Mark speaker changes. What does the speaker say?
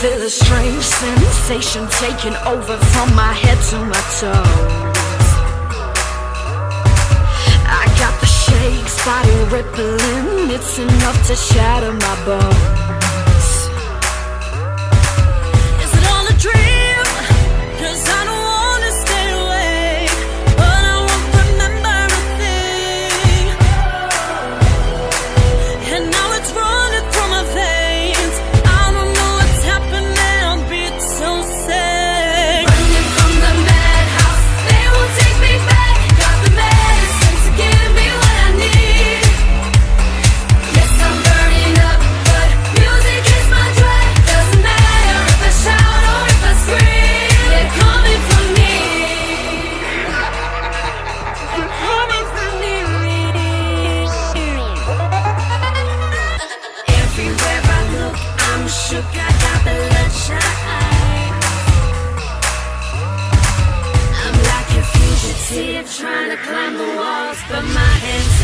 Speaker 1: feel a strange sensation taking over from my head to my toes. I got the shakes, body rippling, it's enough to shatter my bones. whisper my hands.